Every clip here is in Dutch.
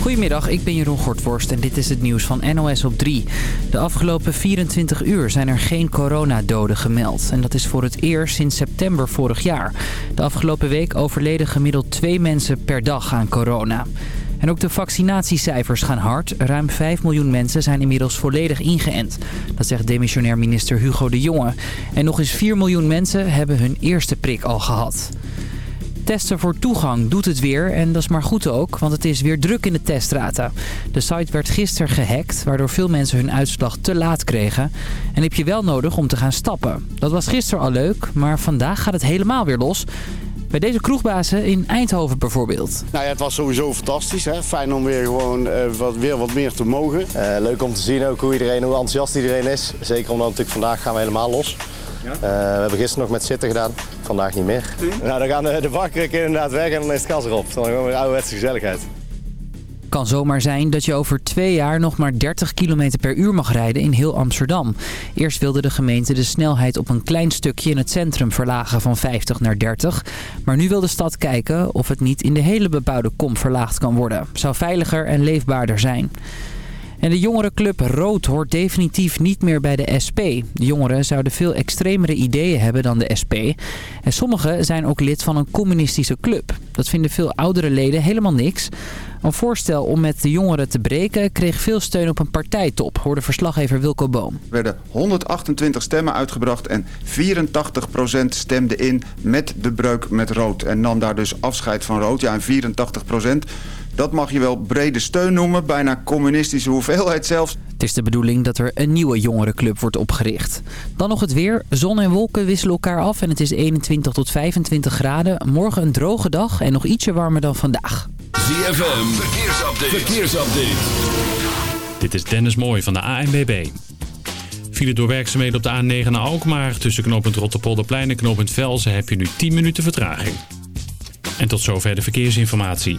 Goedemiddag, ik ben Jeroen Gortworst en dit is het nieuws van NOS op 3. De afgelopen 24 uur zijn er geen coronadoden gemeld. En dat is voor het eerst sinds september vorig jaar. De afgelopen week overleden gemiddeld twee mensen per dag aan corona. En ook de vaccinatiecijfers gaan hard. Ruim 5 miljoen mensen zijn inmiddels volledig ingeënt. Dat zegt demissionair minister Hugo de Jonge. En nog eens 4 miljoen mensen hebben hun eerste prik al gehad. Testen voor toegang doet het weer en dat is maar goed ook, want het is weer druk in de teststraten. De site werd gisteren gehackt, waardoor veel mensen hun uitslag te laat kregen. En heb je wel nodig om te gaan stappen. Dat was gisteren al leuk, maar vandaag gaat het helemaal weer los. Bij deze kroegbazen in Eindhoven bijvoorbeeld. Nou ja, het was sowieso fantastisch. Hè? Fijn om weer gewoon uh, wat, weer wat meer te mogen. Uh, leuk om te zien ook hoe iedereen, hoe enthousiast iedereen is. Zeker omdat natuurlijk vandaag gaan we helemaal los. Ja? Uh, we hebben gisteren nog met zitten gedaan, vandaag niet meer. Nou, dan gaan de, de inderdaad weg en dan is het gas erop. Dan gewoon weer ouderwetse gezelligheid kan zomaar zijn dat je over twee jaar nog maar 30 km per uur mag rijden in heel Amsterdam. Eerst wilde de gemeente de snelheid op een klein stukje in het centrum verlagen van 50 naar 30. Maar nu wil de stad kijken of het niet in de hele bebouwde kom verlaagd kan worden. Zou veiliger en leefbaarder zijn. En de jongerenclub Rood hoort definitief niet meer bij de SP. De jongeren zouden veel extremere ideeën hebben dan de SP. En sommigen zijn ook lid van een communistische club. Dat vinden veel oudere leden helemaal niks. Een voorstel om met de jongeren te breken kreeg veel steun op een partijtop, hoorde verslaggever Wilco Boom. Er werden 128 stemmen uitgebracht en 84% stemde in met de breuk met rood. En nam daar dus afscheid van rood. Ja, en 84% dat mag je wel brede steun noemen, bijna communistische hoeveelheid zelfs. Het is de bedoeling dat er een nieuwe jongerenclub wordt opgericht. Dan nog het weer. Zon en wolken wisselen elkaar af en het is 21 tot 25 graden. Morgen een droge dag en nog ietsje warmer dan vandaag. ZFM, verkeersupdate. verkeersupdate. Dit is Dennis Mooij van de ANBB. File door werkzaamheden op de A9 naar Alkmaar. Tussen knooppunt Rotterpolderplein en knooppunt Velzen heb je nu 10 minuten vertraging. En tot zover de verkeersinformatie.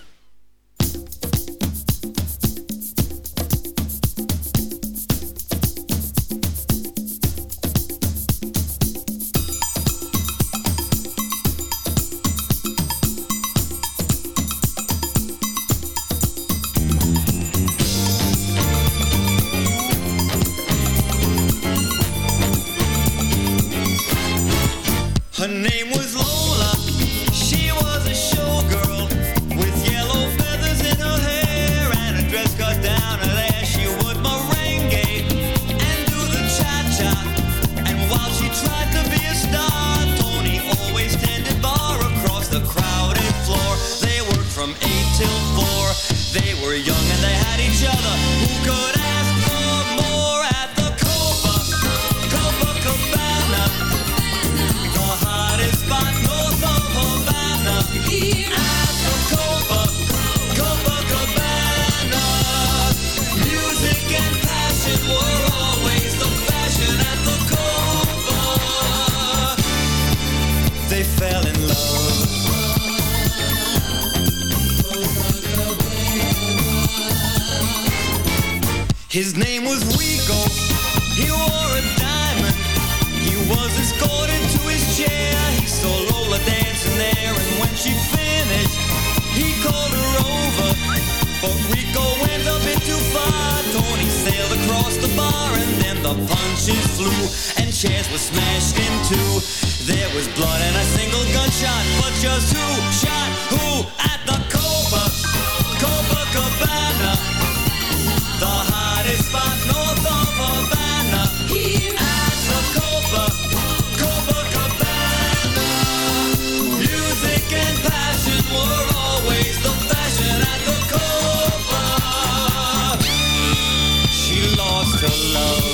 Love.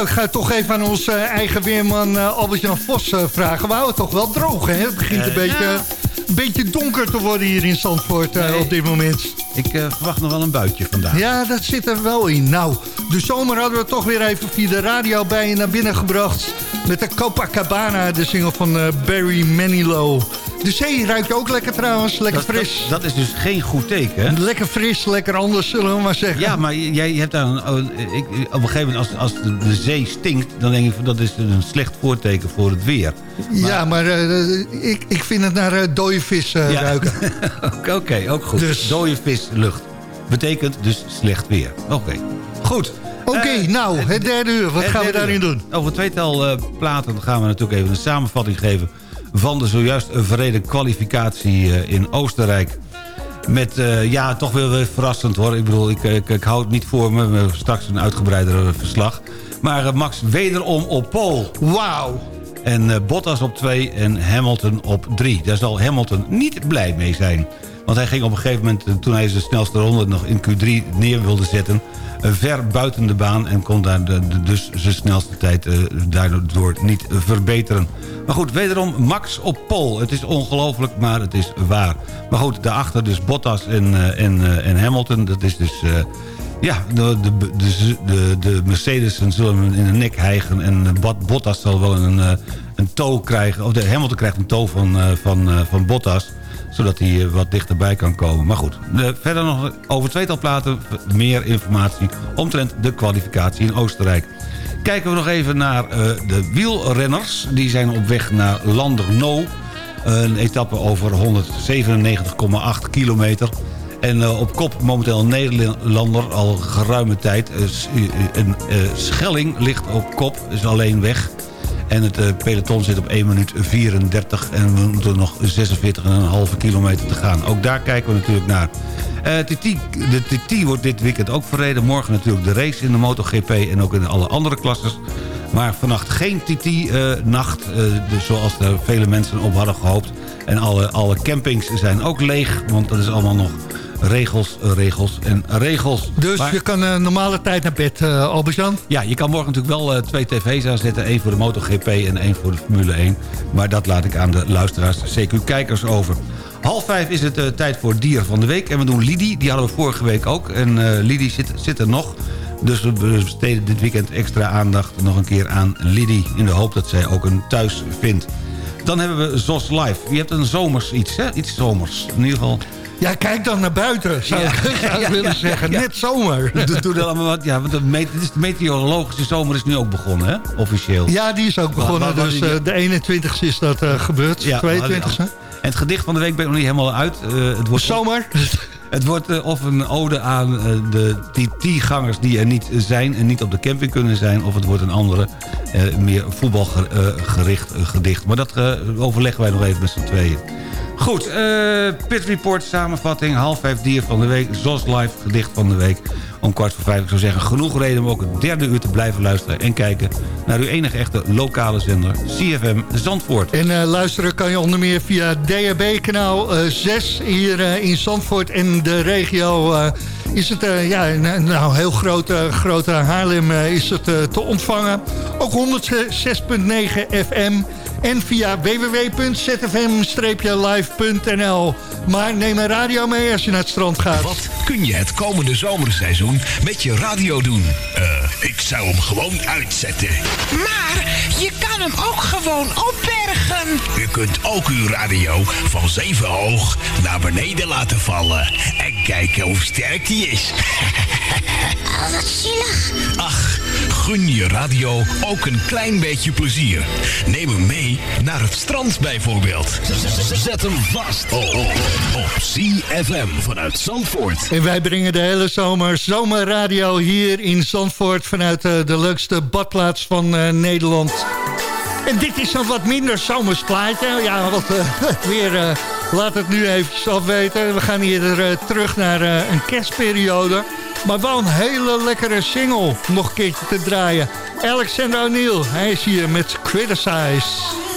Nou, ik ga het toch even aan onze eigen weerman eh, Albert-Jan Vos eh, vragen. We houden het toch wel droog, hè? Het begint een, Eh, beetje, ja. een beetje donker te worden hier in Zandvoort op dit moment. Ik verwacht nog wel een buitje vandaag. Ja, dat zit er wel in. Nou, de zomer hadden we toch weer even via de radio bij je naar binnen gebracht. Met de Copacabana, de single van Barry Manilow. De zee ruikt ook lekker trouwens, lekker Dat, fris. dat, dat is dus geen goed teken, hè? Lekker fris, lekker anders, zullen we maar zeggen. Ja, maar jij hebt daar een, oh, ik, op een gegeven moment, als, als de, zee stinkt... dan denk ik dat is een slecht voorteken voor het weer. Ja, maar eh, ik, ik vind het naar eh, dode vis eh, Ja. ruiken. Oké, ook goed. Dus- Dode vislucht. Betekent dus slecht weer. Oké, goed. Oké, Eh, nou, het derde uur. Wat gaan we daarin uur. doen? Over een tweetal eh, platen gaan we natuurlijk even een samenvatting geven... van de zojuist verreden kwalificatie eh, in Oostenrijk. Met, eh, ja, toch wel weer verrassend hoor. Ik bedoel, ik, ik, ik hou het niet voor me. Straks een uitgebreider verslag. Maar eh, Max wederom op pol. Wauw. En eh, Bottas op 2 en Hamilton op 3. Daar zal Hamilton niet blij mee zijn. Want hij ging op een gegeven moment, eh, toen hij zijn snelste ronde nog in Q3 neer wilde zetten... eh, ver buiten de baan en kon daar de, dus zijn snelste tijd eh, daardoor niet verbeteren. Maar goed, wederom Max op pol. Het is ongelooflijk, maar het is waar. Maar goed, daarachter dus Bottas en, en, Hamilton. Dat is dus... ja, de, de, de, de, zullen hem in de nek hijgen... en Bot- Bottas zal wel een, een toe krijgen... of de Hamilton krijgt een toe van, van, van Bottas... zodat hij eh, wat dichterbij kan komen. Maar goed, de- verder nog over tweetal platen... meer informatie omtrent de kwalificatie in Oostenrijk. Kijken we nog even naar eh, de wielrenners. Die zijn op weg naar Landerno. Een etappe over 197,8 kilometer... En eh, op kop momenteel Nederlander al geruime tijd. Eh, eh, een eh, Schelling ligt op kop, is alleen weg. En het eh, peloton zit op 1 minuut 34 en we moeten nog 46,5 kilometer te gaan. Ook daar kijken we natuurlijk naar. Eh, TT, de TT wordt dit weekend ook verreden. Morgen natuurlijk de race in de MotoGP en ook in alle andere klasses. Maar vannacht geen TT-nacht, dus zoals er vele mensen op hadden gehoopt. En alle, alle campings zijn ook leeg, want dat is allemaal nog regels, regels en regels. Dus Maar- je kan een normale tijd naar bed, eh Albert-Jan? ja, je kan morgen natuurlijk wel eh, twee tv's aanzetten. één voor de MotoGP en één voor de Formule 1. Maar dat laat ik aan de luisteraars, CQ-kijkers over. Half vijf is het eh, tijd voor Dier van de Week. En we doen Lidie, die hadden we vorige week ook. En eh Lidie zit, zit er nog. Dus we besteden dit weekend extra aandacht nog een keer aan Lidie. In de hoop dat zij ook een thuis vindt. Dan hebben we Zos Live. Je hebt een zomers iets, hè? Iets zomers. In ieder geval... Ja, kijk dan naar buiten, zou, ik- zou ik Ja, willen zeggen. Net zomer. Doe, allemaal wat. Ja, want de, met, de meteorologische zomer is nu ook begonnen, hè? Officieel. Ja, die is ook begonnen. Dus eh, de 21ste is dat eh, gebeurd. Ja, 22ste. En het gedicht van de week ben ik nog niet helemaal uit. Eh, het wordt Zomer. Het wordt of een ode aan eh, de TT-gangers die er niet zijn... en niet op de camping kunnen zijn... of het wordt een andere, meer voetbalgericht gedicht. Maar dat overleggen wij nog even met z'n tweeën. Goed, eh Pit Report, samenvatting, half vijf dier van de week... ZOS Live, gedicht van de week. Om kwart voor vijf, ik zou zeggen, genoeg reden om ook het derde uur te blijven luisteren... en kijken naar uw enige echte lokale zender, CFM Zandvoort. En eh, luisteren kan je onder meer via DHB-kanaal 6 hier eh, in Zandvoort en de regio. is het ja, nou, heel groot, eh, grote Haarlem is het te ontvangen. Ook 106.9 FM en via www.zfm-live.nl. Maar neem een radio mee als je naar het strand gaat. Wat kun je het komende zomerseizoen met je radio doen? Eh, ik zou hem gewoon uitzetten. Maar je kan hem ook gewoon opbergen. U kunt ook uw radio van zeven hoog naar beneden laten vallen. En kijken hoe sterk die is. Oh, wat zielig. Ach, gun je radio ook een klein beetje plezier. Neem hem mee naar het strand bijvoorbeeld. Zet hem vast op CFM vanuit Zandvoort. En wij brengen de hele zomer zomerradio hier in Zandvoort... vanuit eh, de leukste badplaats van eh, Nederland. En dit is een wat minder zomers plaatje. Ja, wat eh, het weer eh, laat het nu eventjes afweten. We gaan hier eh, terug naar eh, een kerstperiode. Maar wel een hele lekkere single nog een keertje te draaien. Alexander O'Neill, hij is hier met Criticize.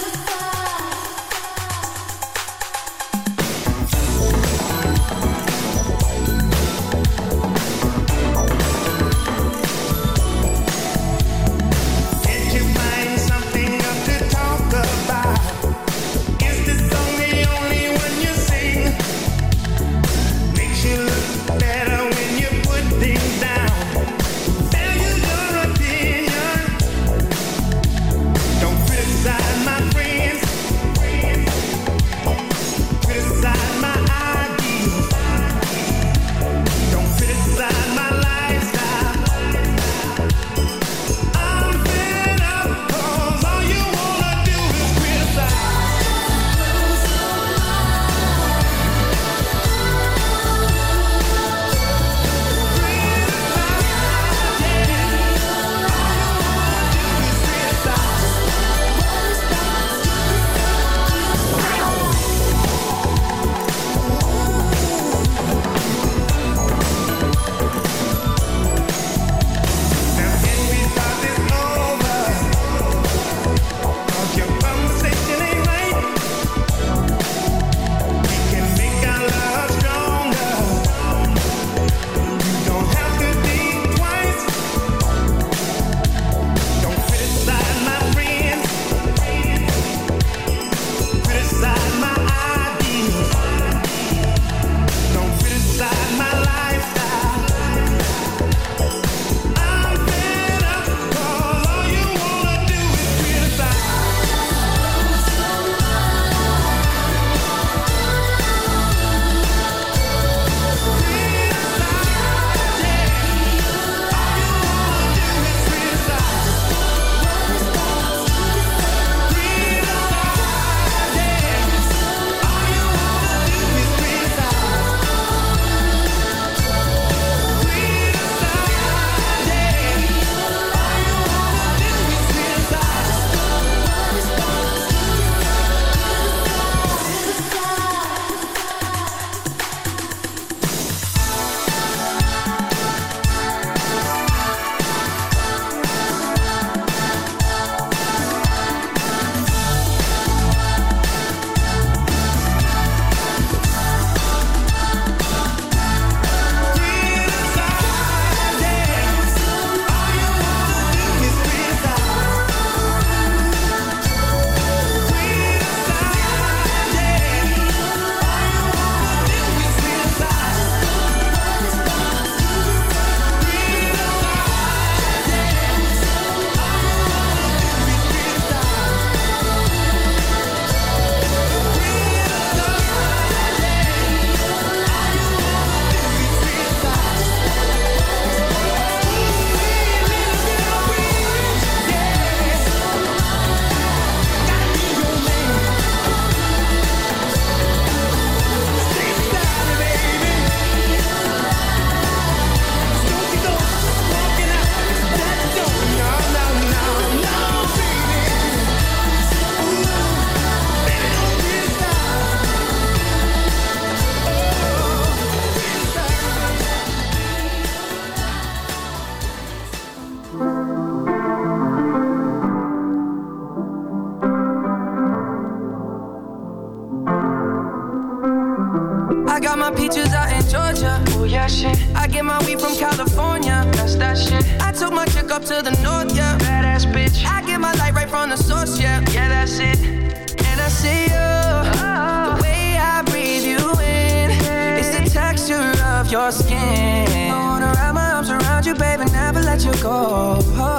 Go.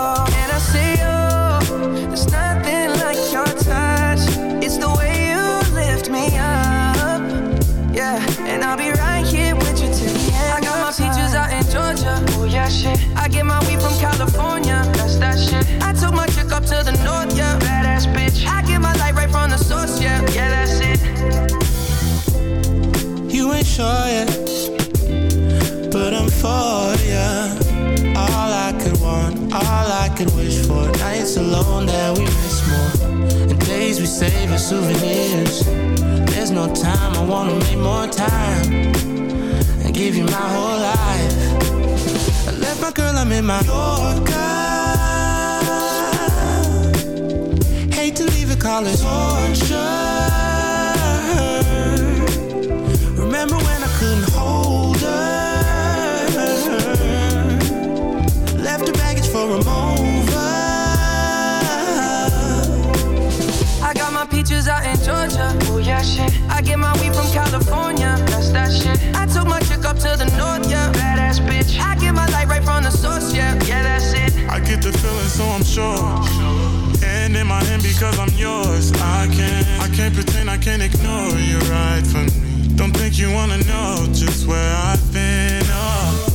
Alone that we miss more, and days we save as souvenirs. There's no time, I wanna make more time and give you my whole life. I left my girl, I'm in my Yorker. Hate to leave it, call torture. Remember when I couldn't hold her? Left her baggage for a mover. My peaches out in Georgia. Oh yeah, shit. I get my weed from California. That's that shit. I took my chick up to the north, yeah. Badass bitch. I get my light right from the source, yeah. Yeah, that's it. I get the feeling, so I'm sure. And in my hand because I'm yours. I can't, I can't pretend, I can't ignore you right from me. Don't think you wanna know just where I've been. Oh,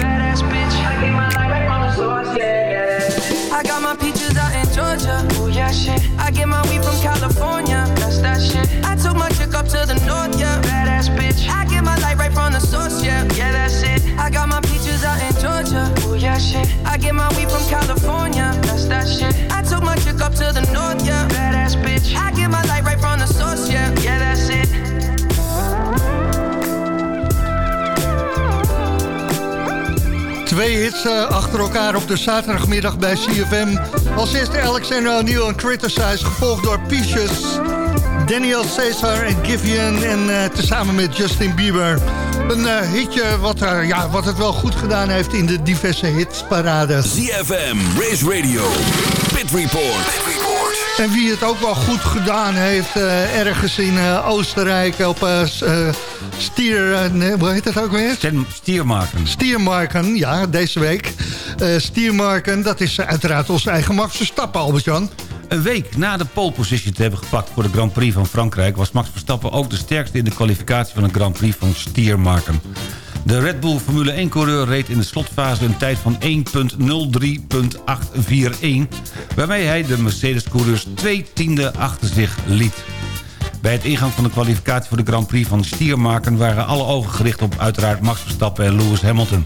Shit. I get my weed from California. That's that shit. I took my chick up to the north, yeah. Badass bitch. I get my light right from the source, yeah. Yeah, that's it. Twee hits eh, achter elkaar op de zaterdagmiddag bij CFM. Als eerste Alexander O'Neill en Criticize, gevolgd door Peaches, Daniel Caesar en Givian en eh, tezamen met Justin Bieber. Een eh, hitje wat, eh, ja, wat het wel goed gedaan heeft in de diverse hitsparades. ZFM, Race Radio, Pit Report. En wie het ook wel goed gedaan heeft, eh, ergens in eh, Oostenrijk op eh, eh, Stier... nee, hoe heet dat ook weer? Stiermarken. Stiermarken, ja, deze week. Eh Stiermarken, dat is uiteraard onze eigen Max Verstappen, Albert-Jan. Een week na de pole position te hebben gepakt voor de Grand Prix van Frankrijk... was Max Verstappen ook de sterkste in de kwalificatie van de Grand Prix van Stiermarken. De Red Bull Formule 1-coureur reed in de slotfase een tijd van 1.03.841... waarmee hij de Mercedes-coureurs twee tiende achter zich liet. Bij het ingang van de kwalificatie voor de Grand Prix van Stiermarken... waren alle ogen gericht op uiteraard Max Verstappen en Lewis Hamilton.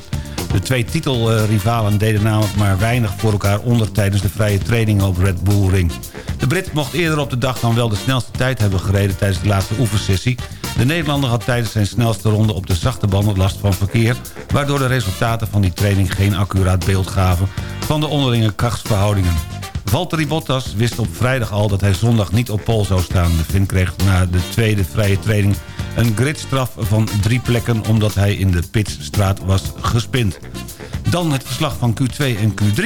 De twee titelrivalen deden namelijk maar weinig voor elkaar onder... tijdens de vrije trainingen op Red Bull Ring. De Brit mocht eerder op de dag dan wel de snelste tijd hebben gereden... tijdens de laatste oefensessie. De Nederlander had tijdens zijn snelste ronde op de zachte banden last van verkeer... waardoor de resultaten van die training geen accuraat beeld gaven... van de onderlinge krachtsverhoudingen. Valtteri Bottas wist op vrijdag al dat hij zondag niet op pol zou staan. De Finn kreeg na de tweede vrije training een gridstraf van drie plekken... omdat hij in de pitstraat was gespind. Dan het verslag van Q2 en Q3.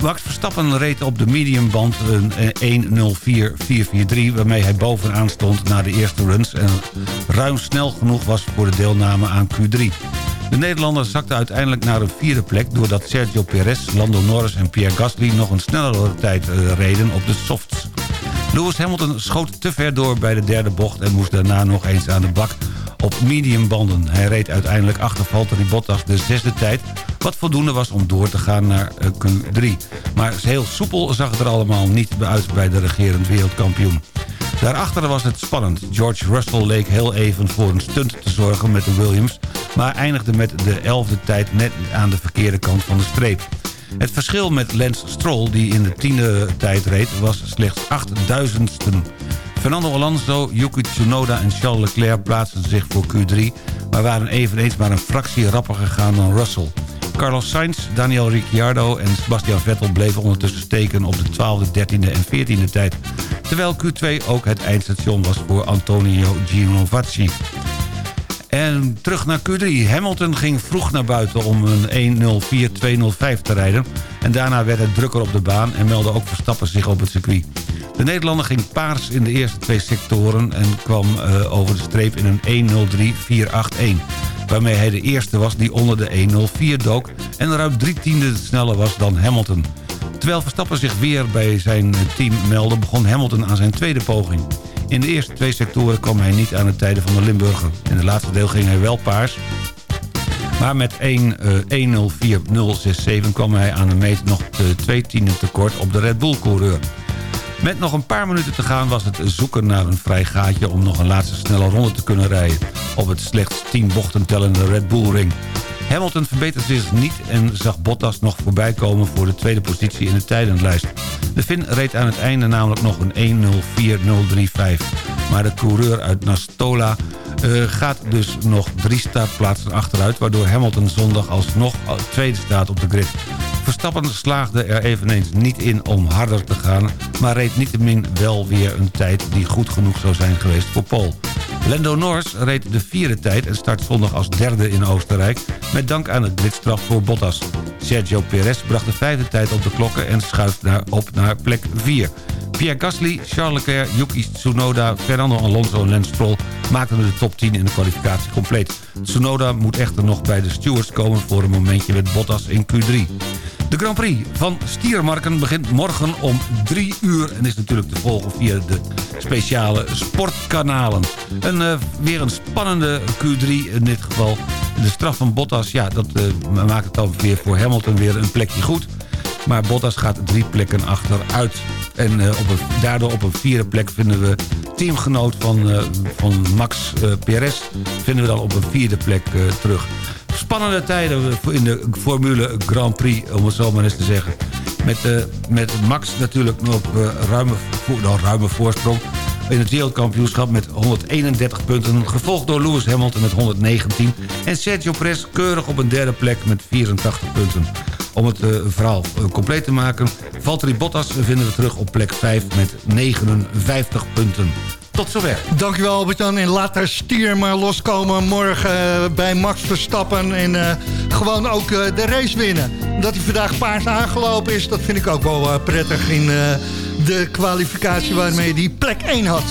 Max Verstappen reed op de mediumband een 1.04.443... waarmee hij bovenaan stond na de eerste runs... en ruim snel genoeg was voor de deelname aan Q3. De Nederlander zakte uiteindelijk naar een vierde plek... doordat Sergio Perez, Lando Norris en Pierre Gasly... nog een snellere tijd eh, reden op de softs. Lewis Hamilton schoot te ver door bij de derde bocht... en moest daarna nog eens aan de bak op mediumbanden. Hij reed uiteindelijk achter Valtteri Bottas de zesde tijd... wat voldoende was om door te gaan naar eh, Q3. Maar heel soepel zag het er allemaal niet uit bij de regerend wereldkampioen. Daarachter was het spannend. George Russell leek heel even voor een stunt te zorgen met de Williams... maar eindigde met de 11e tijd net aan de verkeerde kant van de streep. Het verschil met Lance Stroll, die in de tiende tijd reed, was slechts 8000ste. Fernando Alonso, Yuki Tsunoda en Charles Leclerc plaatsten zich voor Q3... maar waren eveneens maar een fractie rapper gegaan dan Russell. Carlos Sainz, Daniel Ricciardo en Sebastian Vettel bleven ondertussen steken op de 12e, 13e en 14e tijd. Terwijl Q2 ook het eindstation was voor Antonio Giovinazzi. En terug naar Q3. Hamilton ging vroeg naar buiten om een 1.04.205 te rijden. En daarna werd het drukker op de baan en meldde ook Verstappen zich op het circuit. De Nederlander ging paars in de eerste twee sectoren... en kwam uh, over de streep in een 1.03.481. Waarmee hij de eerste was die onder de 1.04 dook... en ruim drie tienden sneller was dan Hamilton. Terwijl Verstappen zich weer bij zijn team meldde... begon Hamilton aan zijn tweede poging. In de eerste twee sectoren kwam hij niet aan de tijden van de Limburger. In het laatste deel ging hij wel paars... Maar met 1.04.067 kwam hij aan de meet nog twee tienden tekort op de Red Bull-coureur. Met nog een paar minuten te gaan was het zoeken naar een vrij gaatje... om nog een laatste snelle ronde te kunnen rijden... op het slechts 10 bochten tellende Red Bull Ring. Hamilton verbeterde zich niet en zag Bottas nog voorbij komen... voor de tweede positie in de tijdenlijst. De Finn reed aan het einde namelijk nog een 1.04.035. Maar de coureur uit Nastola uh, gaat dus nog drie startplaatsen achteruit... waardoor Hamilton zondag alsnog tweede staat op de grid. Verstappen slaagde er eveneens niet in om harder te gaan... maar reed niettemin wel weer een tijd die goed genoeg zou zijn geweest voor Paul. Lando Norris reed de vierde tijd en start zondag als derde in Oostenrijk... dank aan het gridstraf voor Bottas. Sergio Perez bracht de vijfde tijd op de klokken en schuift naar, op naar plek 4. Pierre Gasly, Charles Leclerc, Yuki Tsunoda, Fernando Alonso en Lance Stroll maakten de top 10 in de kwalificatie compleet. Tsunoda moet echter nog bij de stewards komen voor een momentje met Bottas in Q3. De Grand Prix van Stiermarken begint morgen om 3 uur... en is natuurlijk te volgen via de speciale sportkanalen. Een, uh, weer een spannende Q3 in dit geval. De straf van Bottas, ja, dat uh, maakt het dan weer voor Hamilton weer een plekje goed. Maar Bottas gaat drie plekken achteruit. En uh, op een, daardoor op een vierde plek vinden we teamgenoot van, van Max Perez... vinden we dan op een vierde plek terug. Spannende tijden in de Formule Grand Prix, om het zo maar eens te zeggen. Met, met Max natuurlijk op ruime, nou, ruime voorsprong in het wereldkampioenschap met 131 punten... gevolgd door Lewis Hamilton met 119... en Sergio Perez keurig op een derde plek met 84 punten. Om het uh, verhaal compleet te maken... Valtteri Bottas vinden we terug op plek 5 met 59 punten. Tot zover. Dankjewel Albert-Jan. En laat daar stier maar loskomen morgen uh, bij Max Verstappen. En uh, gewoon ook uh, de race winnen. Dat hij vandaag paars aangelopen is, dat vind ik ook wel prettig in de kwalificatie waarmee hij plek 1 had.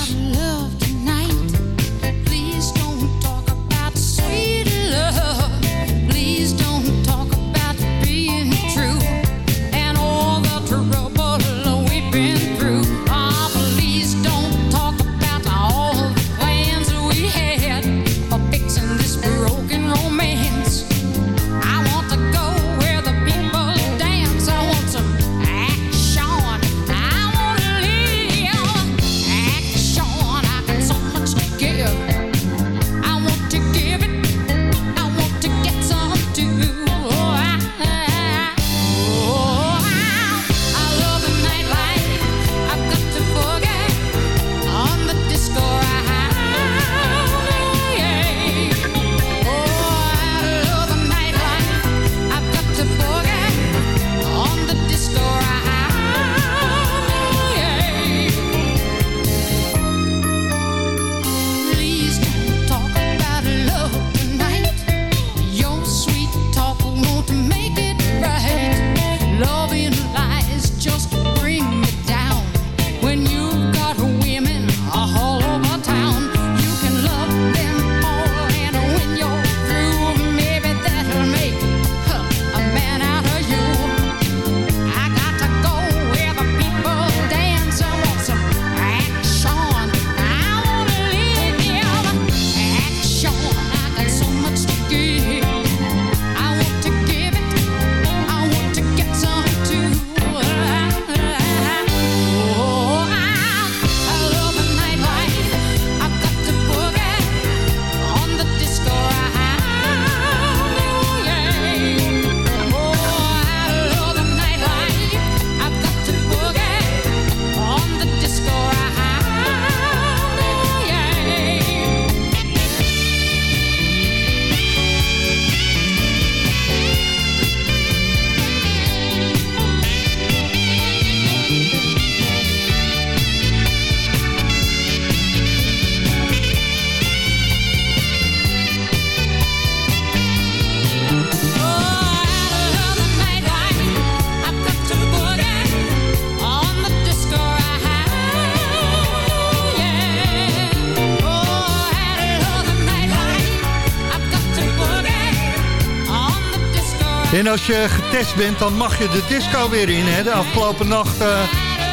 En als je getest bent, dan mag je de disco weer in. Hè? De afgelopen nacht eh,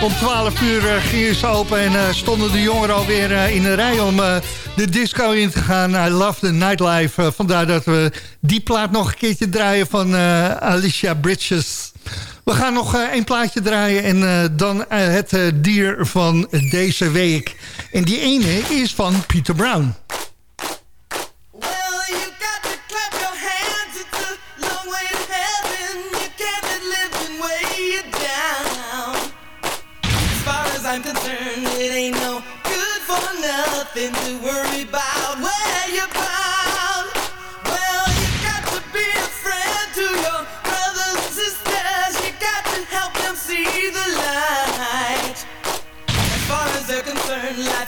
om 12 uur eh, gingen ze open... en eh, stonden de jongeren alweer in de rij om de disco in te gaan. I love the nightlife. Vandaar dat we die plaat nog een keertje draaien van Alicia Bridges. We gaan nog één plaatje draaien en dan het dier van deze week. En die ene is van Peter Brown.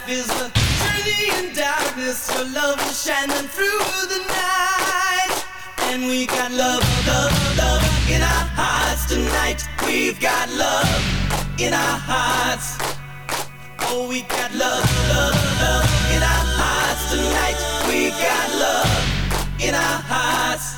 Is a journey in darkness. Your love shine them through the night. And we got love, love, love in our hearts tonight. We've got love in our hearts. Oh, we got love, love, love in our hearts tonight. We've got love in our hearts.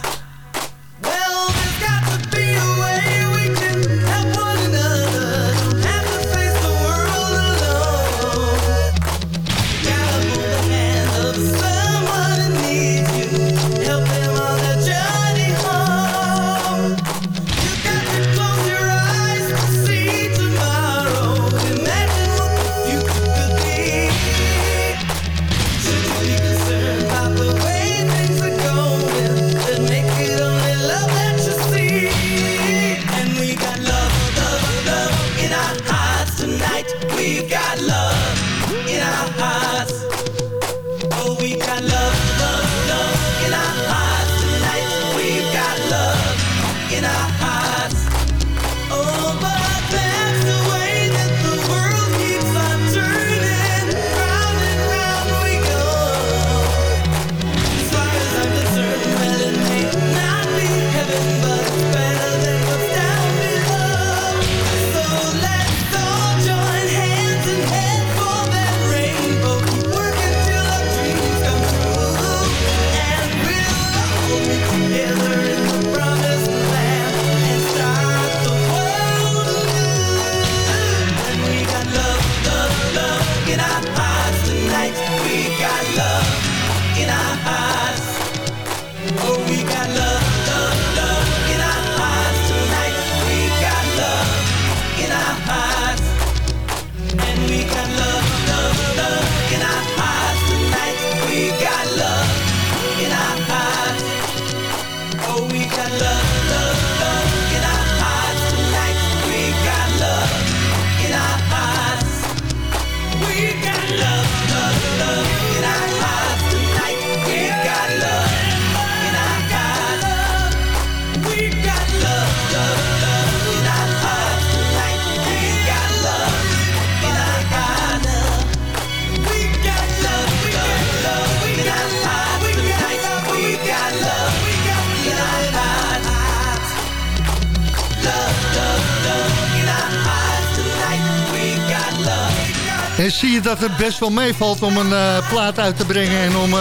Dat het best wel meevalt om een eh, plaat uit te brengen... en om eh,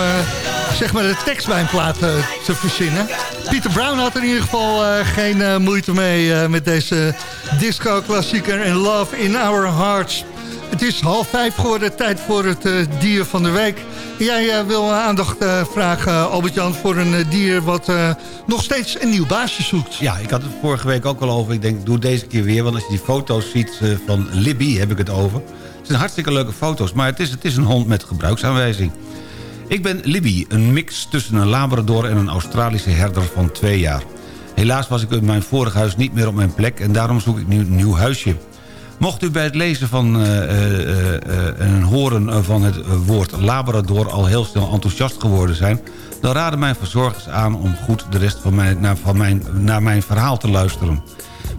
zeg maar de tekst bij een plaat eh, te verzinnen. Pieter Brown had er in ieder geval geen moeite mee met deze disco-klassieker... en Love in Our Hearts. Het is half vijf geworden, tijd voor het dier van de week. Jij wil aandacht vragen, Albert-Jan, voor een dier... wat nog steeds een nieuw baasje zoekt. Ja, ik had het vorige week ook al over. Ik denk, doe het deze keer weer. Want als je die foto's ziet van Libby, heb ik het over. Zijn hartstikke leuke foto's. Maar het is, het is een hond met gebruiksaanwijzing. Ik ben Libby, een mix tussen een Labrador en een Australische herder van twee jaar. Helaas was ik in mijn vorig huis niet meer op mijn plek... en daarom zoek ik nu een nieuw huisje. Mocht u bij het lezen van eh, eh, eh, en horen van het woord Labrador... al heel snel enthousiast geworden zijn... dan raden mijn verzorgers aan om goed de rest van mijn, van mijn, naar mijn verhaal te luisteren.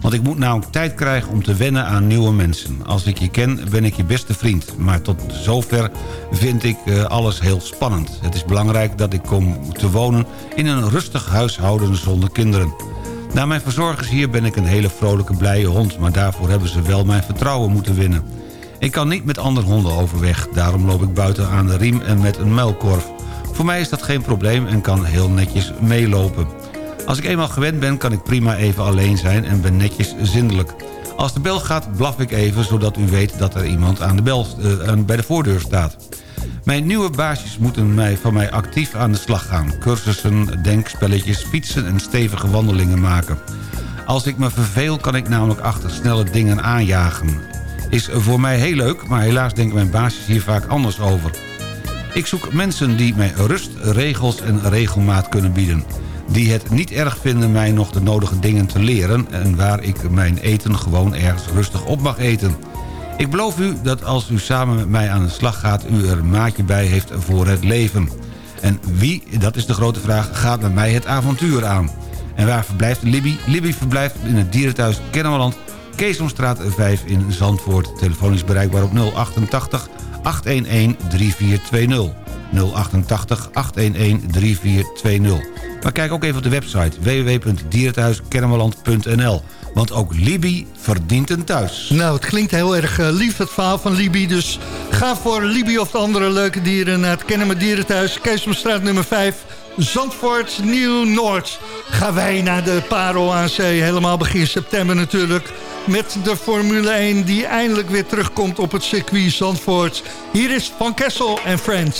Want ik moet namelijk tijd krijgen om te wennen aan nieuwe mensen. Als ik je ken, ben ik je beste vriend. Maar tot zover vind ik eh, alles heel spannend. Het is belangrijk dat ik kom te wonen in een rustig huishouden zonder kinderen. Na mijn verzorgers hier ben ik een hele vrolijke, blije hond... maar daarvoor hebben ze wel mijn vertrouwen moeten winnen. Ik kan niet met andere honden overweg. Daarom loop ik buiten aan de riem en met een muilkorf. Voor mij is dat geen probleem en kan heel netjes meelopen. Als ik eenmaal gewend ben, kan ik prima even alleen zijn en ben netjes zindelijk. Als de bel gaat, blaf ik even, zodat u weet dat er iemand aan de bel, eh, bij de voordeur staat. Mijn nieuwe baasjes moeten mij, van mij actief aan de slag gaan. Cursussen, denkspelletjes, fietsen en stevige wandelingen maken. Als ik me verveel kan ik namelijk achter snelle dingen aanjagen. Is voor mij heel leuk, maar helaas denken mijn baasjes hier vaak anders over. Ik zoek mensen die mij rust, regels en regelmaat kunnen bieden. Die het niet erg vinden mij nog de nodige dingen te leren... en waar ik mijn eten gewoon ergens rustig op mag eten. Ik beloof u dat als u samen met mij aan de slag gaat... u er een maatje bij heeft voor het leven. En wie, dat is de grote vraag, gaat met mij het avontuur aan? En waar verblijft Libby? Libby verblijft in het dierenthuis Kennemerland... Keesomstraat 5 in Zandvoort. Telefoon is bereikbaar op 088 811 3420. 088 811 3420. Maar kijk ook even op de website www.dierenthuiskennemerland.nl. Want ook Libby verdient een thuis. Nou, het klinkt heel erg eh, lief, het verhaal van Libby. Dus ga voor Libby of de andere leuke dieren naar het Kennemer Dierenthuis. Keesomstraat nummer 5, Zandvoort, Nieuw-Noord. Gaan wij naar de Parel aan Zee, helemaal begin september natuurlijk. Met de Formule 1 die eindelijk weer terugkomt op het circuit Zandvoort. Hier is Van Kessel en Friends.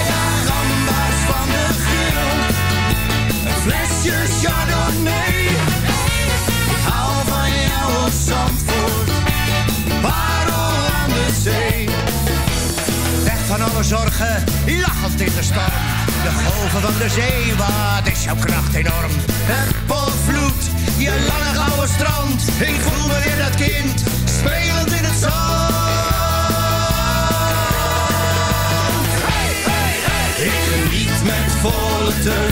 flesje chardonnay. Ik hou van jou op Zandvoort. Parel aan de zee. Weg van alle zorgen, lachend in de storm. De golven van de zee, wat is jouw kracht enorm. Het potvloed, je lange gouden strand. Ik voel me weer dat kind, spelend in het zand. Ik geniet met volle teugen,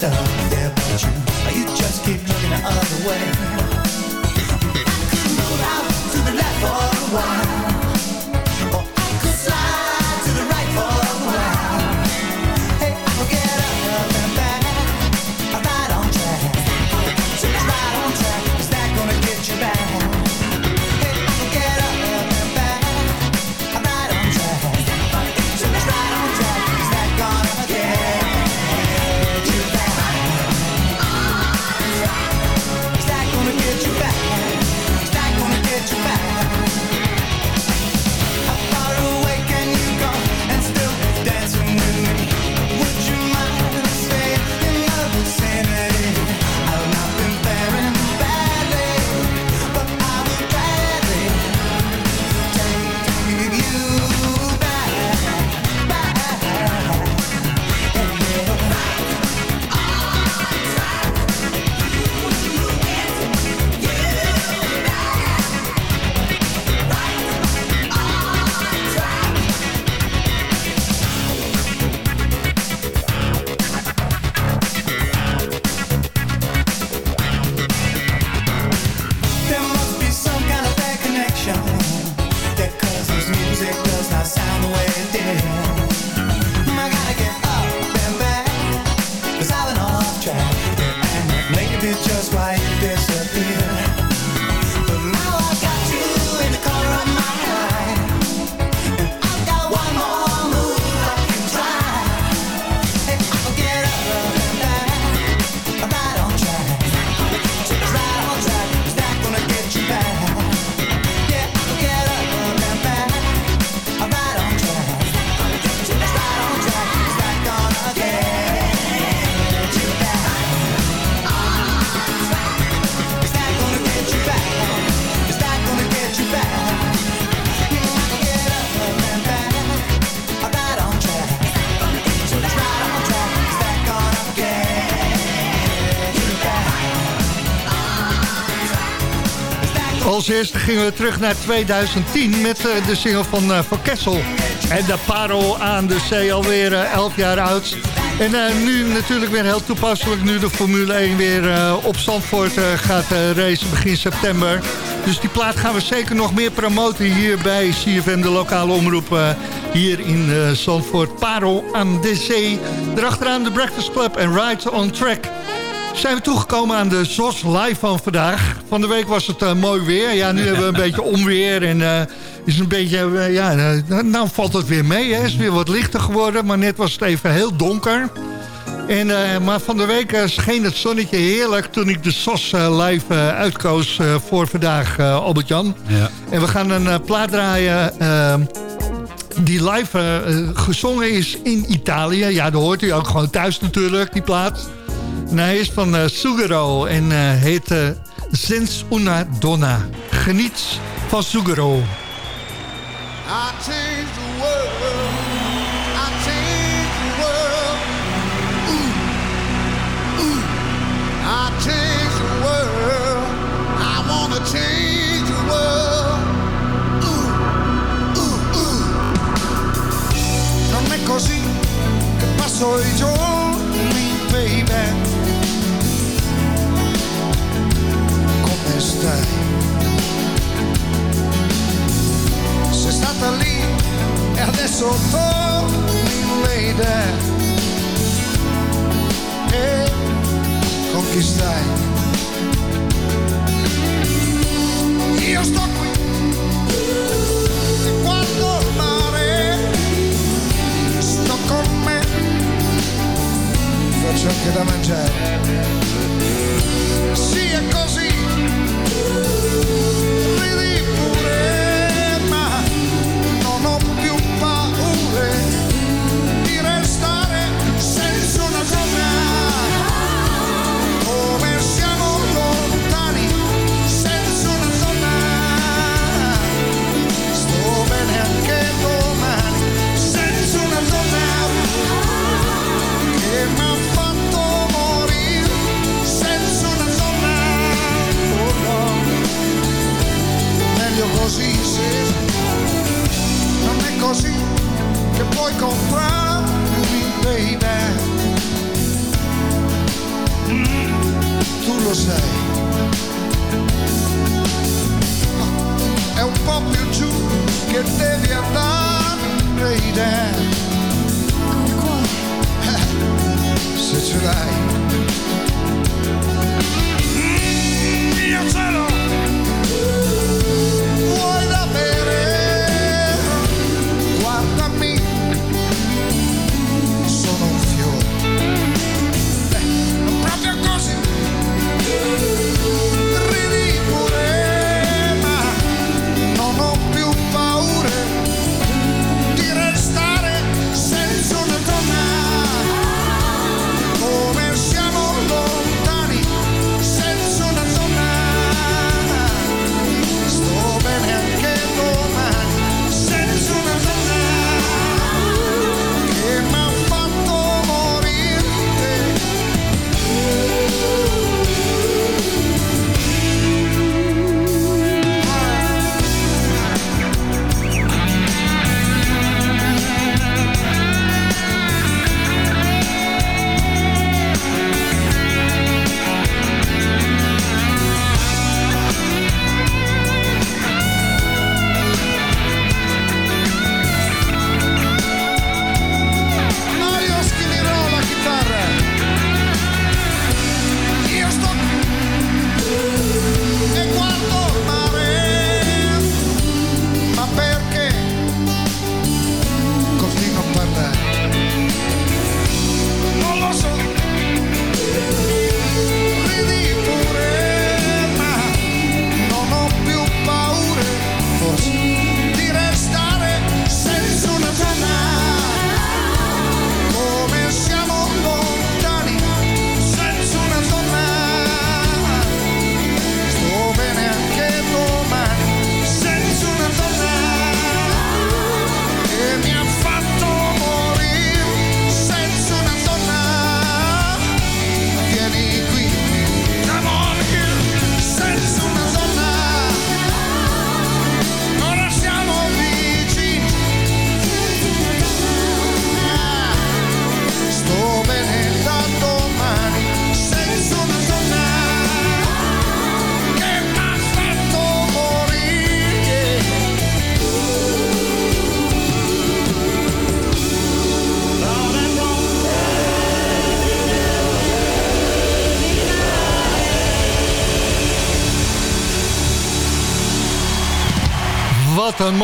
stuff. Yeah, but you, you just keep looking the other way. Eerste gingen we terug naar 2010 met eh, de single van, eh, van Kessel. En de parel aan de zee alweer eh, 11 jaar oud. En eh, nu natuurlijk weer heel toepasselijk, nu de Formule 1 weer eh, op Zandvoort eh, gaat eh, racen begin september. Dus die plaat gaan we zeker nog meer promoten hier bij CFM, de lokale omroep eh, hier in eh, Zandvoort. Parel aan de zee. Erachteraan de Breakfast Club en Ride on Track zijn we toegekomen aan de ZOS Live van vandaag. Van de week was het eh, mooi weer. Ja, nu hebben we een beetje onweer en eh, is een beetje... eh, ja, eh, nou valt het weer mee. Het is weer wat lichter geworden, maar net was het even heel donker. En, maar van de week scheen het zonnetje heerlijk toen ik de SOS live uitkoos voor vandaag, Albert-Jan. Ja. En we gaan een plaat draaien die live gezongen is in Italië. Ja, dat hoort u ook gewoon thuis natuurlijk, die plaat. Nou, hij is van eh, Sugero en eh, heet eh, Sins Una Donna. Geniet van Sugero. I changed the world. I changed the world. Ooh. I changed the world. I wanna change the world. Ooh, ooh, ooh. Non è così che passo i giorni, baby. Stai? Sei stata lì e adesso torni lady E con chi stai? Io sto qui guardo il Sto con me Faccio anche da mangiare Sì è così Música Que you, your boy me, baby Tu lo sai. É o próprio Ju que teve andar, dar, baby é? Se ce l'hai Io ce l'ho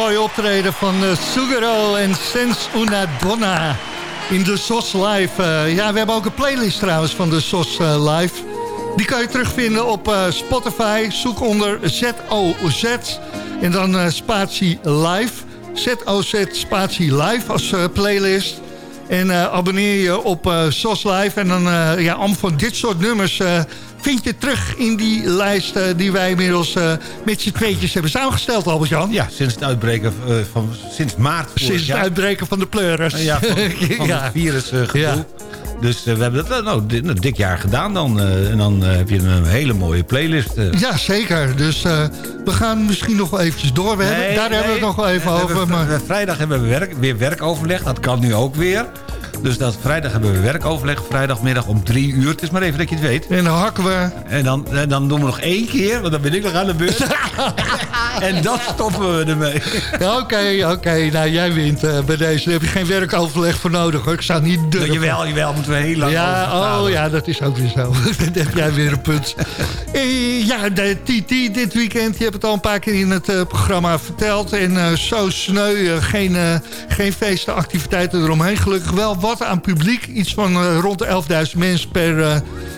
mooi optreden van uh, Sugaro en Sens Una Donna in de SOS Live. Eh, ja, we hebben ook een playlist trouwens van de SOS eh, Live. Die kan je terugvinden op eh, Spotify. Zoek onder ZOZ en dan eh, spatie live. ZOZ spatie live als eh, playlist. En eh, abonneer je op eh, SOS Live. En dan, eh, ja, allemaal van dit soort nummers eh, vind je terug in die lijst... eh, die wij inmiddels eh, met z'n tweetjes hebben samengesteld, Albert-Jan. Ja, sinds het uitbreken eh, van... Sinds maart vorig Sinds het jaar. uitbreken van de pleuris. Ja, van, van Ja. het virusgevoel. Ja. Dus we hebben dat nou, dit, nou, dik jaar gedaan dan. en dan heb je een hele mooie playlist. Ja, zeker. Dus we gaan misschien nog wel eventjes door. We hebben, Nee, daar hebben we het nog wel even We over. hebben- Maar... Vrijdag hebben we werk, weer werkoverleg. Dat kan nu ook weer. Dus dat vrijdag hebben we werkoverleg. Vrijdagmiddag om drie uur. Het is maar even dat je het weet. En dan hakken we. En dan, en dan doen we nog één keer, want dan ben ik nog aan de beurt. en dan stoppen we ermee. Ja, Oké, oké. Nou, jij wint eh, bij deze. Daar heb je geen werkoverleg voor nodig. Hoor. Ik sta niet durven. Jawel, jawel, moeten we heel lang Ja, oh ja, dat is ook weer zo. Dan heb jij weer een punt. Eh, ja, de TT dit weekend. Je hebt het al een paar keer in het eh, programma verteld. En zo sneu. geen, geen feesten, activiteiten eromheen. Gelukkig wel wat aan publiek. Iets van eh, rond de 11.000 mensen per eh,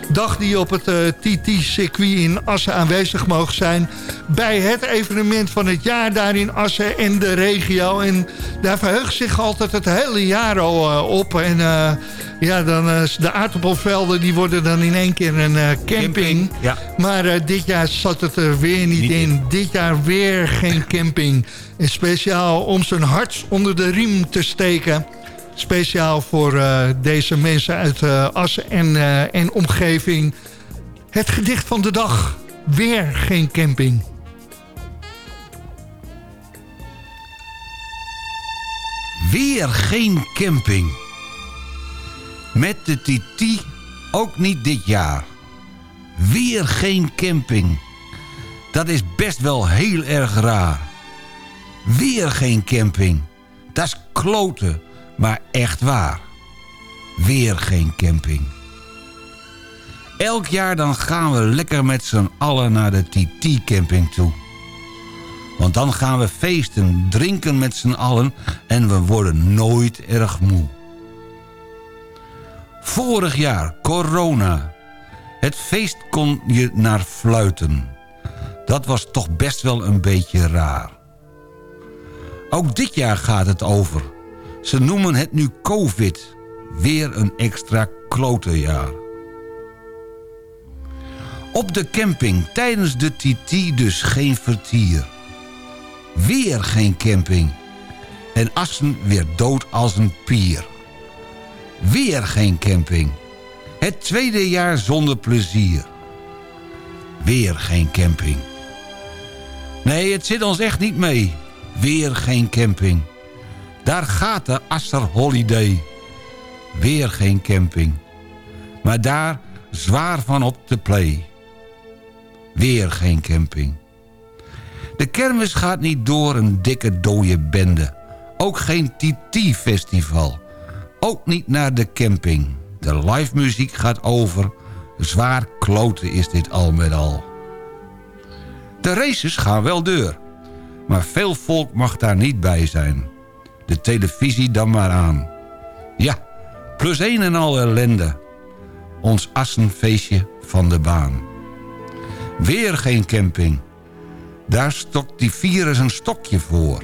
dag... die op het eh, TT-circuit in Assen aanwezig mogen zijn. Bij het evenement van het jaar daar in Assen en de regio. En daar verheugt zich altijd het hele jaar al op. En ja, dan de aardappelvelden die worden dan in één keer een camping. Ja. Maar dit jaar zat het er weer niet, Niet in. in. Dit jaar weer geen camping. En speciaal om zijn hart onder de riem te steken. Speciaal voor eh, deze mensen uit eh, Assen en, eh, en omgeving. Het gedicht van de dag. Weer geen camping. Weer geen camping. Met de Titi ook niet dit jaar. Weer geen camping. Dat is best wel heel erg raar. Weer geen camping. Dat is kloten, maar echt waar. Weer geen camping. Elk jaar dan gaan we lekker met z'n allen naar de TT-camping toe. Want dan gaan we feesten, drinken met z'n allen... en we worden nooit erg moe. Vorig jaar, corona. Het feest kon je naar fluiten. Dat was toch best wel een beetje raar. Ook dit jaar gaat het over. Ze noemen het nu COVID. Weer een extra klotenjaar. Op de camping tijdens de TT dus geen vertier. Weer geen camping. En Assen weer dood als een pier. Weer geen camping. Het tweede jaar zonder plezier. Weer geen camping. Nee, het zit ons echt niet mee. Weer geen camping. Daar gaat de Asser Holiday. Weer geen camping. Maar daar zwaar van op de play. Weer geen camping. De kermis gaat niet door een dikke dode bende. Ook geen TT-festival. Ook niet naar de camping. De live muziek gaat over. Zwaar kloten is dit al met al. De races gaan wel deur. Maar veel volk mag daar niet bij zijn. De televisie dan maar aan. Ja, plus één en al ellende. Ons assenfeestje van de baan. Weer geen camping. Daar stokt die virus een stokje voor.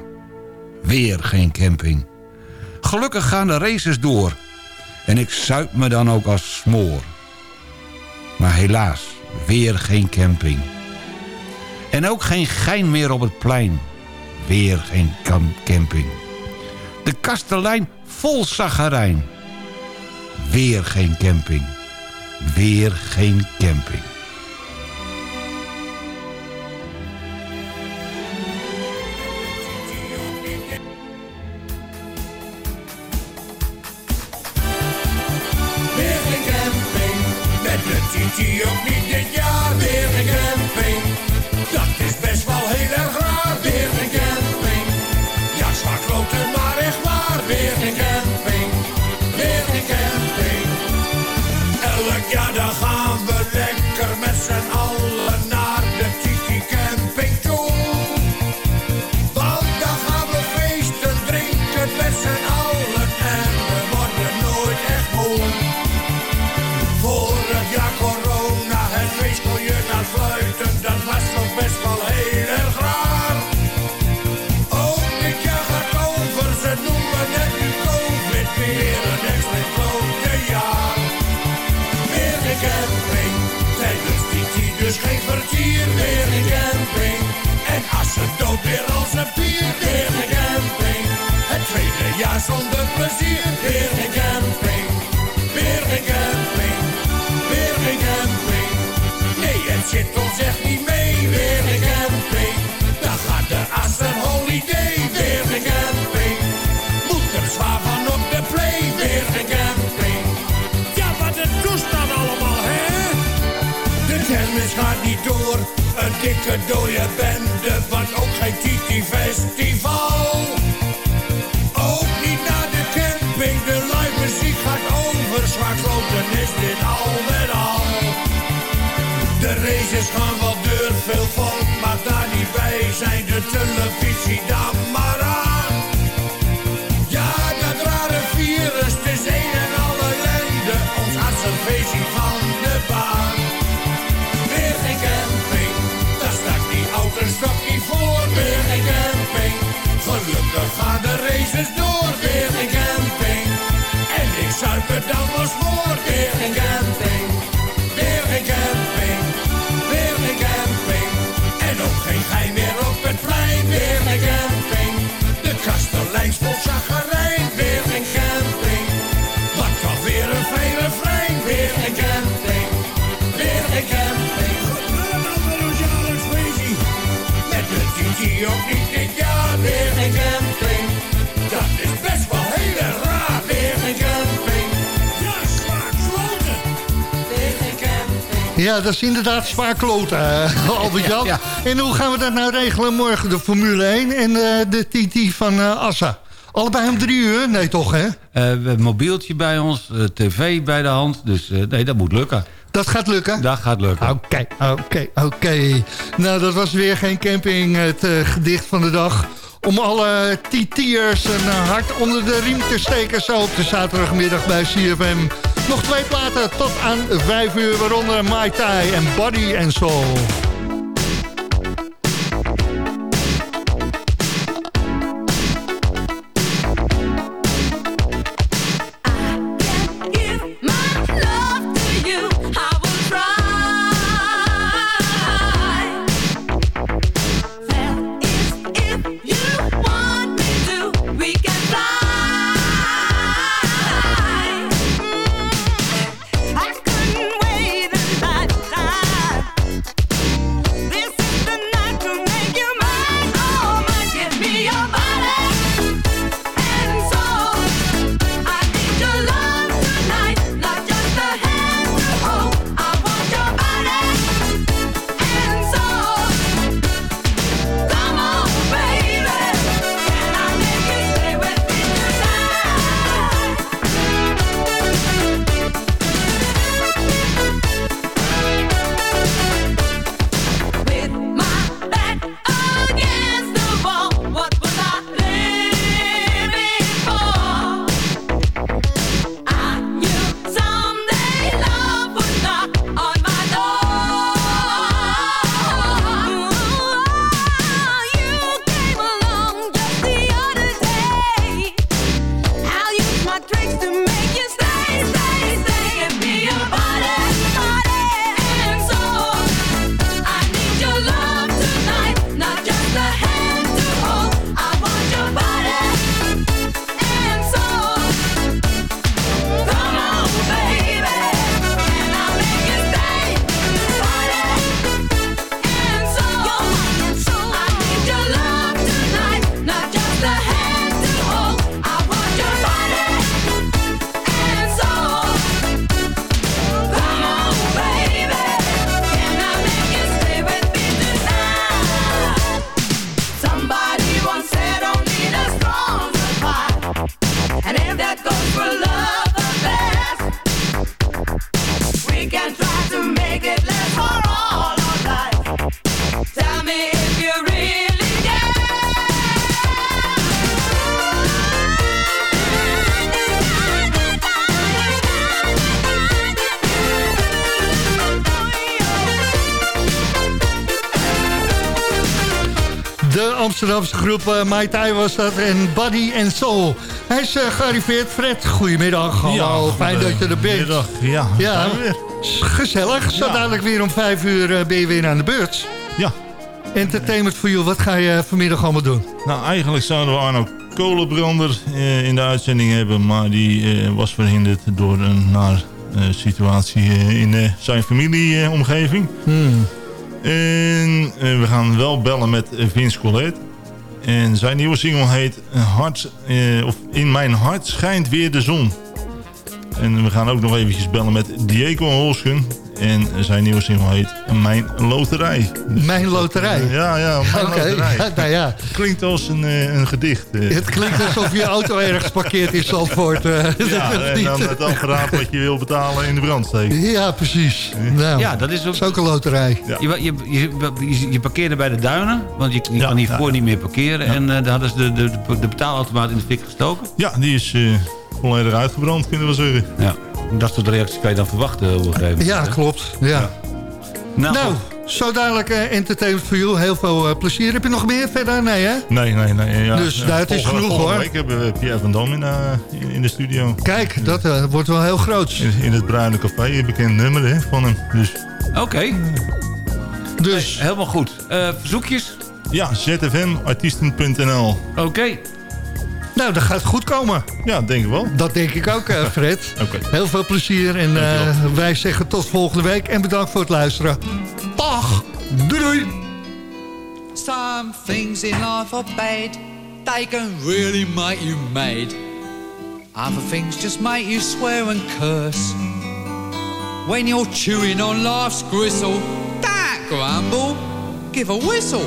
Weer geen camping. Gelukkig gaan de races door. En ik zuip me dan ook als smoor. Maar helaas, weer geen camping. En ook geen gein meer op het plein. Weer geen camping. De kastelein vol zagarijn. Weer geen camping. Weer geen camping. weer als een vierde weer een camping. Het tweede jaar zonder plezier, weer een camping. Weer een camping, weer de camping. Nee, het zit ons echt niet mee, weer een camping. Dan gaat de as holiday, weer de camping. Moet er zwaar van op de play, weer een camping. Ja, wat een toestand allemaal, hè? De chemisch gaat niet door, een dikke dode bende van Titi-festival. Ook niet naar de camping, de live muziek gaat over. Zwaarkloten is dit al met al. De races gaan wel deur, veel volk mag daar niet bij zijn. De televisie ik zuip er dan was voor. Weer Ja, dat is inderdaad zwaar kloten, eh, Albert-Jan. En hoe gaan we dat nou regelen morgen? De Formule 1 en eh, de TT van eh, Assa. Allebei om drie uur? Nee, toch, hè? We hebben een mobieltje bij ons, eh, tv bij de hand. Dus nee, dat moet lukken. Dat gaat lukken? Dat gaat lukken. Oké, oké, oké. Nou, dat was weer geen camping, het gedicht van de dag. Om alle TT'ers een hart onder de riem te steken... zo op de zaterdagmiddag bij CFM. Nog twee platen tot aan vijf uur, waaronder Mai Tai en Body and Soul. Amsterdamse groep eh, Mai Tai was dat en Body and Soul. Hij is eh, gearriveerd. Fred, goedemiddag. Hallo, fijn dat je er bent. Middag, ja. Ja, gezellig. Zo Ja. dadelijk weer om vijf uur eh, ben je weer aan de beurt. Ja. Entertainment for you, wat ga je vanmiddag allemaal doen? Nou, eigenlijk zouden we Arno Kolenbrander in de uitzending hebben, maar die was verhinderd door een naar situatie in zijn familieomgeving. Hmm. En we gaan wel bellen met Vince Collet. En zijn nieuwe single heet eh, Hart, eh, of In mijn hart schijnt weer de zon. En we gaan ook nog eventjes bellen met Diego Holschen. En zijn nieuwe single heet Mijn Loterij. Mijn loterij? Ja, ja, Mijn Loterij. ja, nou ja. Klinkt als een, eh, een gedicht. eh. Het klinkt alsof je auto ergens parkeert in Zandvoort. eh. Ja, en dan het apparaat wat je wil betalen in de brand steken. Ja, precies. Nou, Ja, dat is ook... een loterij. Je, je, je, je, je parkeerde bij de duinen, want je, je kan hiervoor niet meer parkeren. En eh, daar hadden ze de, de, de betaalautomaat in de fik gestoken. Ja, die is eh, volledig uitgebrand, kunnen we zeggen. Ja, dat soort reacties kan je dan verwachten op een gegeven moment. Ja, hè? klopt. Ja. Nou, Nou, zo dadelijk eh, entertainment voor jou. Heel veel eh, plezier. Heb je nog meer verder? Nee, hè? Nee, nee, nee. Ja, Dus, nou, het is genoeg, volgende hoor. week hebben we Pierre van Dam in, eh, in, in de studio. Kijk, dat eh, wordt wel heel groot. In, in het Bruine Café, een bekend nummer hè, van hem. Dus, Oké. Dus. helemaal goed. Eh, verzoekjes? ja, zfmartiesten.nl. Oké. Nou, dat gaat goed komen. Ja, denk ik wel. Dat denk ik ook, eh, Fred. Oké. Heel veel plezier en eh, Dankjewel. wij zeggen tot volgende week. En bedankt voor het luisteren. Dag. Doei doei. Some things in life are bad. They can really make you mad. Other things just make you swear and curse. When you're chewing on life's gristle, don't grumble, give a whistle.